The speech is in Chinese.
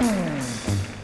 嗯。